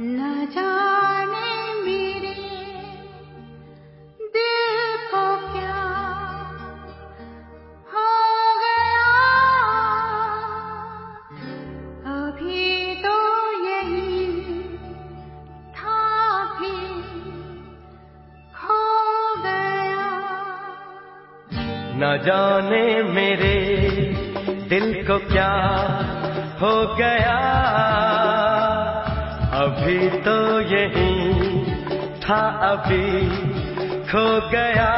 न जाने मेरे दिल को क्या हो गया। अभी तो यही था भी खो गया। न जाने मेरे दिल को क्या हो गया। अभी तो यही था, अभी खो गया।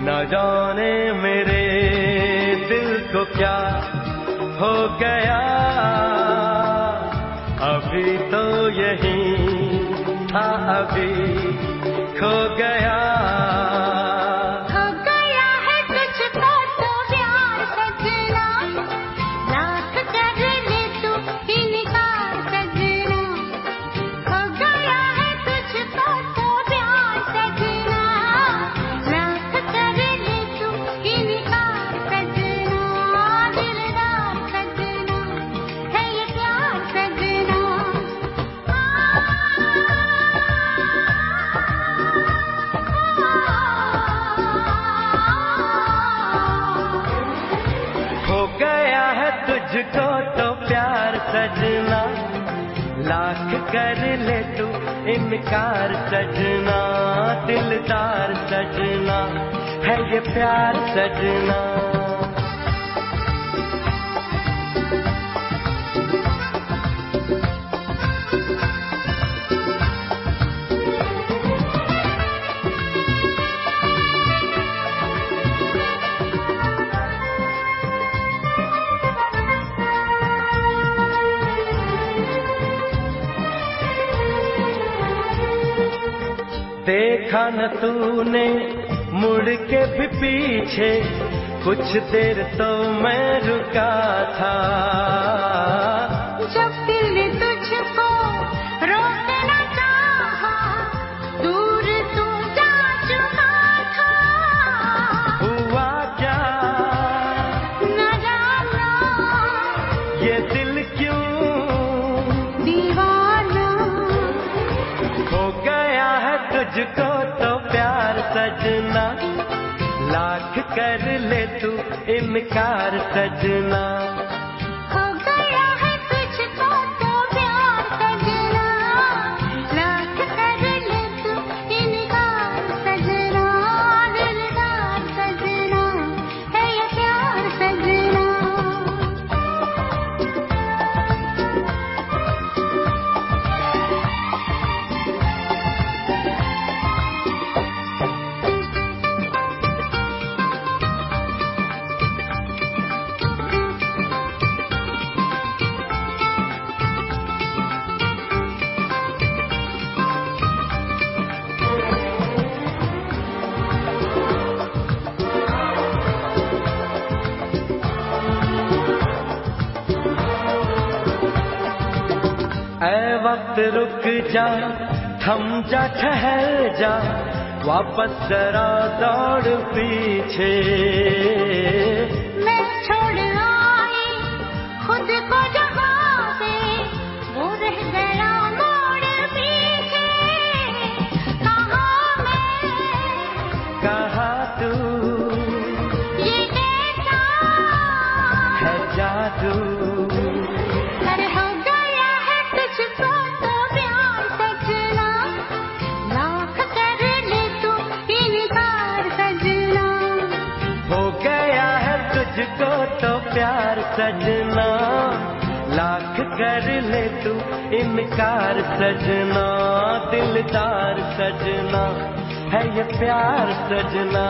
न जाने मेरे दिल को क्या हो गया। अभी तो यही था, अभी खो गया। तुझको तो प्यार सजना। लाख कर ले तू इनकार सजना। दिलदार सजना। है ये प्यार सजना। देखा न तूने मुड़ के भी पीछे कुछ देर तो मैं रुका था। गया है तुझको तो प्यार सजना। लाख कर ले तू इनकार सजना। वक्त रुक जा थम जा ठहर जा वापस जरा दौड़ पीछे। तुझको तो प्यार सजना। लाख कर ले तू इनकार सजना। दिलदार सजना है ये प्यार सजना।